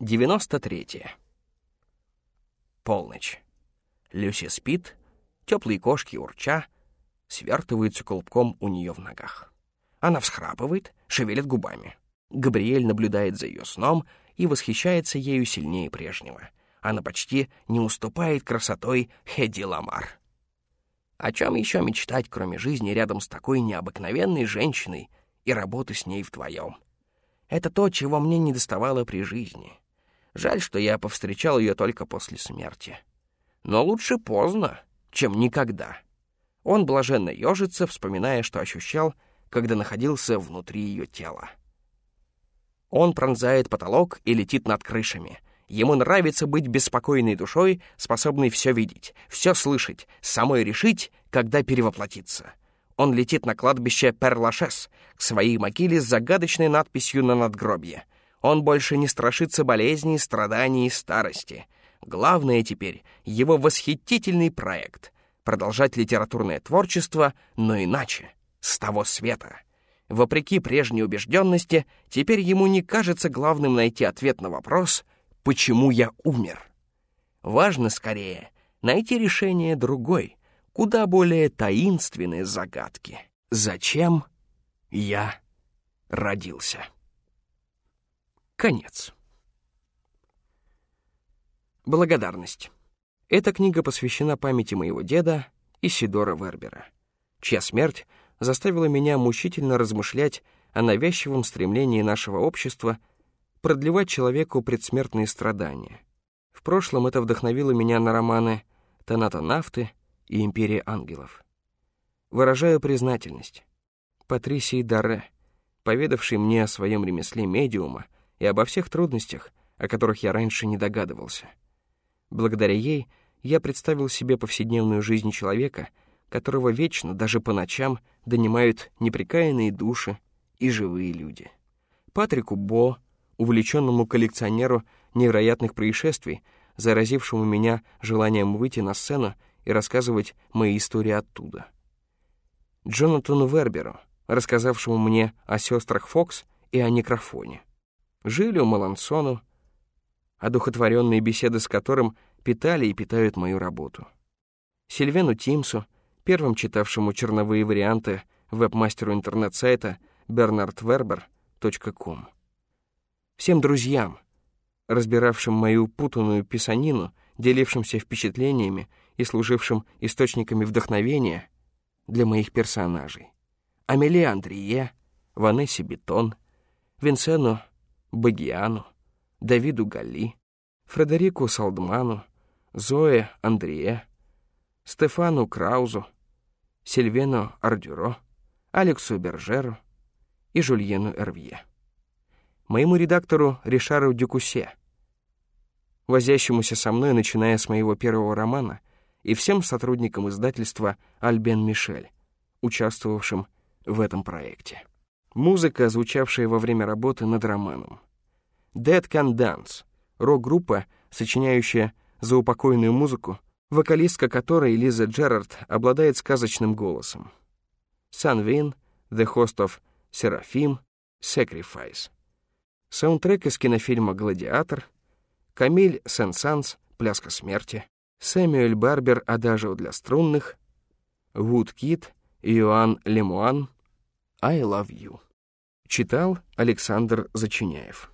93. Полночь. Люси спит, теплые кошки урча свертываются клубком у нее в ногах. Она всхрапывает, шевелит губами. Габриэль наблюдает за ее сном и восхищается ею сильнее прежнего. Она почти не уступает красотой Хеди Ламар. О чем еще мечтать, кроме жизни рядом с такой необыкновенной женщиной и работы с ней вдвоем? Это то, чего мне не доставало при жизни. Жаль, что я повстречал ее только после смерти. Но лучше поздно, чем никогда. Он блаженно ежится, вспоминая, что ощущал, когда находился внутри ее тела. Он пронзает потолок и летит над крышами. Ему нравится быть беспокойной душой, способной все видеть, все слышать, самой решить, когда перевоплотиться. Он летит на кладбище Перлашес, к своей могиле с загадочной надписью на надгробье — он больше не страшится болезней, страданий и старости. Главное теперь — его восхитительный проект — продолжать литературное творчество, но иначе, с того света. Вопреки прежней убежденности, теперь ему не кажется главным найти ответ на вопрос «Почему я умер?». Важно скорее найти решение другой, куда более таинственной загадки. Зачем я родился? Конец. Благодарность. Эта книга посвящена памяти моего деда Исидора Вербера, чья смерть заставила меня мучительно размышлять о навязчивом стремлении нашего общества продлевать человеку предсмертные страдания. В прошлом это вдохновило меня на романы «Таната нафты» и «Империя ангелов». Выражаю признательность Патрисии Дарре, поведавшей мне о своем ремесле медиума, и обо всех трудностях, о которых я раньше не догадывался. Благодаря ей я представил себе повседневную жизнь человека, которого вечно, даже по ночам, донимают неприкаянные души и живые люди. Патрику Бо, увлеченному коллекционеру невероятных происшествий, заразившему меня желанием выйти на сцену и рассказывать мои истории оттуда. Джонатану Верберу, рассказавшему мне о сестрах Фокс и о некрофоне. Жилю Малансону, одухотворенные беседы с которым питали и питают мою работу. Сильвену Тимсу, первым читавшему черновые варианты веб-мастеру интернет-сайта bernardwerber.com. Всем друзьям, разбиравшим мою путанную писанину, делившимся впечатлениями и служившим источниками вдохновения для моих персонажей. Амелия Андрие, Ванессе Бетон, Винсену Багиану, Давиду Гали, Фредерику Салдману, Зое Андрие, Стефану Краузу, Сильвену Ардюро, Алексу Бержеру и Жульену Эрвье. Моему редактору Ришару Дюкусе, возящемуся со мной, начиная с моего первого романа, и всем сотрудникам издательства «Альбен Мишель», участвовавшим в этом проекте. Музыка, звучавшая во время работы над романом. Dead Can Dance — рок-группа, сочиняющая заупокойную музыку, вокалистка которой, Лиза Джерард, обладает сказочным голосом. Санвин, The Host of Seraphim, Sacrifice. Саундтрек из кинофильма «Гладиатор», Камиль Сен-Санс «Пляска смерти», Сэмюэль Барбер «Адажио для струнных», Вуд Кит, Иоанн Лемуан — I Love You. Читал Александр Зачиняев.